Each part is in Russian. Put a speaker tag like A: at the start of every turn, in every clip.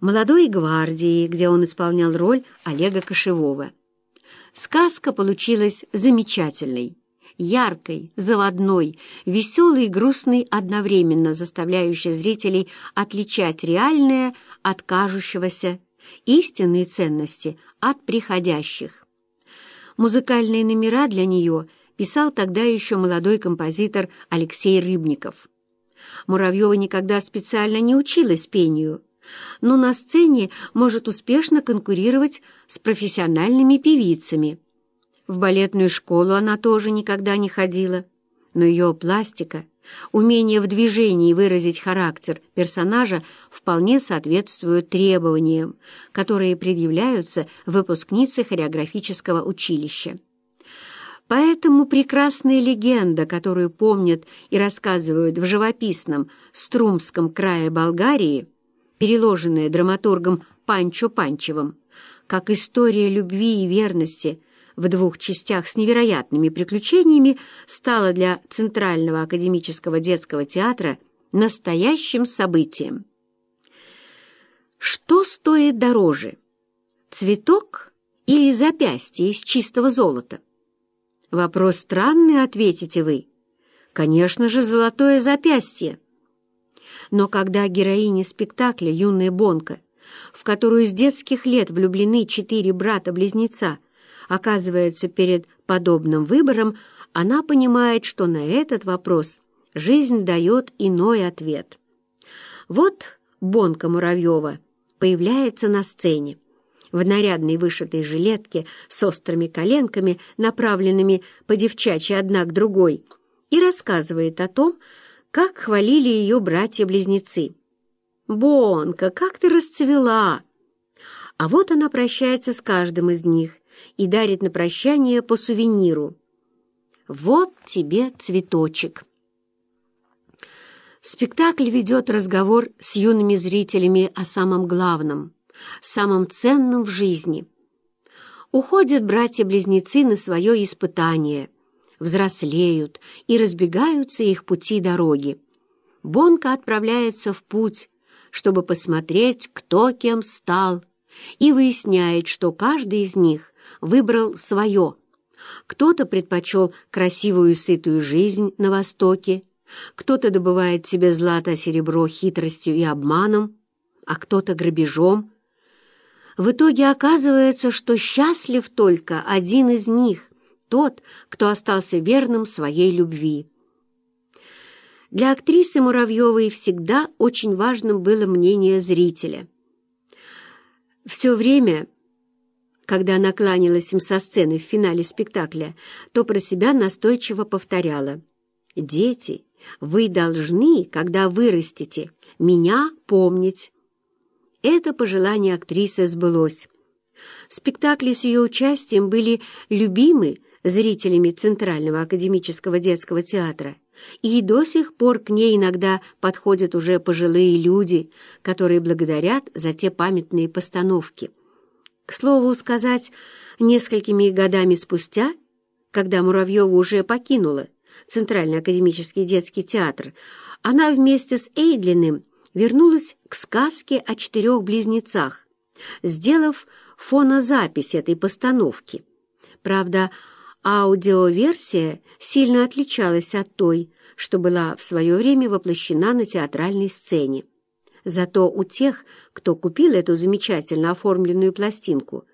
A: «Молодой гвардии», где он исполнял роль Олега Кошевого. Сказка получилась замечательной, яркой, заводной, веселой и грустной одновременно, заставляющей зрителей отличать реальное от кажущегося, истинные ценности от приходящих. Музыкальные номера для нее писал тогда еще молодой композитор Алексей Рыбников. Муравьева никогда специально не училась пению, но на сцене может успешно конкурировать с профессиональными певицами. В балетную школу она тоже никогда не ходила, но ее пластика, умение в движении выразить характер персонажа вполне соответствуют требованиям, которые предъявляются выпускнице хореографического училища. Поэтому прекрасная легенда, которую помнят и рассказывают в живописном Струмском крае Болгарии, переложенная драматургом Панчо Панчевым, как история любви и верности в двух частях с невероятными приключениями, стала для Центрального академического детского театра настоящим событием. Что стоит дороже, цветок или запястье из чистого золота? Вопрос странный, ответите вы. Конечно же, золотое запястье. Но когда героиня спектакля «Юная Бонка», в которую с детских лет влюблены четыре брата-близнеца, оказывается перед подобным выбором, она понимает, что на этот вопрос жизнь дает иной ответ. Вот Бонка Муравьева появляется на сцене в нарядной вышитой жилетке с острыми коленками, направленными по девчачьи одна к другой, и рассказывает о том, как хвалили ее братья-близнецы. «Бонка, как ты расцвела!» А вот она прощается с каждым из них и дарит на прощание по сувениру. «Вот тебе цветочек!» Спектакль ведет разговор с юными зрителями о самом главном — самым ценным в жизни. Уходят братья-близнецы на свое испытание, взрослеют и разбегаются их пути дороги. Бонка отправляется в путь, чтобы посмотреть, кто кем стал, и выясняет, что каждый из них выбрал свое. Кто-то предпочел красивую и сытую жизнь на Востоке, кто-то добывает себе злато-серебро хитростью и обманом, а кто-то грабежом, в итоге оказывается, что счастлив только один из них, тот, кто остался верным своей любви. Для актрисы Муравьевой всегда очень важным было мнение зрителя. Все время, когда она кланялась им со сцены в финале спектакля, то про себя настойчиво повторяла «Дети, вы должны, когда вырастете, меня помнить». Это пожелание актрисы сбылось. Спектакли с ее участием были любимы зрителями Центрального академического детского театра, и до сих пор к ней иногда подходят уже пожилые люди, которые благодарят за те памятные постановки. К слову сказать, несколькими годами спустя, когда Муравьева уже покинула Центральный академический детский театр, она вместе с Эйдлиным вернулась к сказке о четырех близнецах, сделав фонозапись этой постановки. Правда, аудиоверсия сильно отличалась от той, что была в свое время воплощена на театральной сцене. Зато у тех, кто купил эту замечательно оформленную пластинку,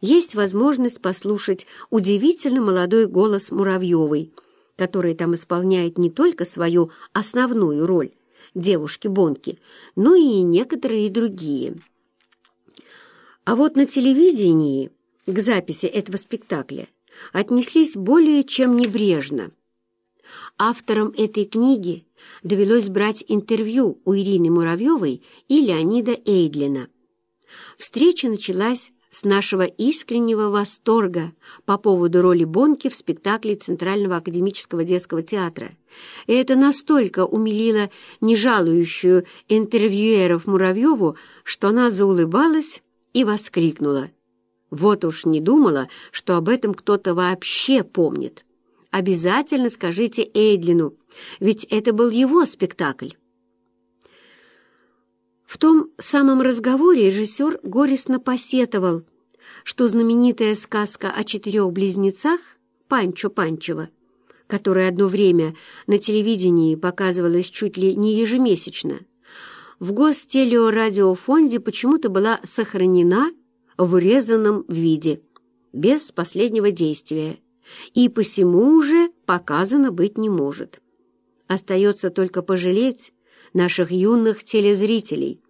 A: есть возможность послушать удивительно молодой голос Муравьевой, который там исполняет не только свою основную роль, девушки-бонки, но и некоторые другие. А вот на телевидении к записи этого спектакля отнеслись более чем небрежно. Авторам этой книги довелось брать интервью у Ирины Муравьевой и Леонида Эйдлина. Встреча началась с нашего искреннего восторга по поводу роли Бонки в спектакле Центрального академического детского театра. И это настолько умилило нежалующую интервьюеров Муравьеву, что она заулыбалась и воскликнула. «Вот уж не думала, что об этом кто-то вообще помнит. Обязательно скажите Эйдлину, ведь это был его спектакль». В том самом разговоре режиссер горестно посетовал, что знаменитая сказка о четырех близнецах Панчо Панчева, которая одно время на телевидении показывалась чуть ли не ежемесячно, в Гостелеорадиофонде почему-то была сохранена в урезанном виде, без последнего действия, и посему уже показано быть не может. Остается только пожалеть наших юных телезрителей.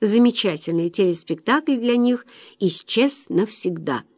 A: Замечательный телеспектакль для них исчез навсегда –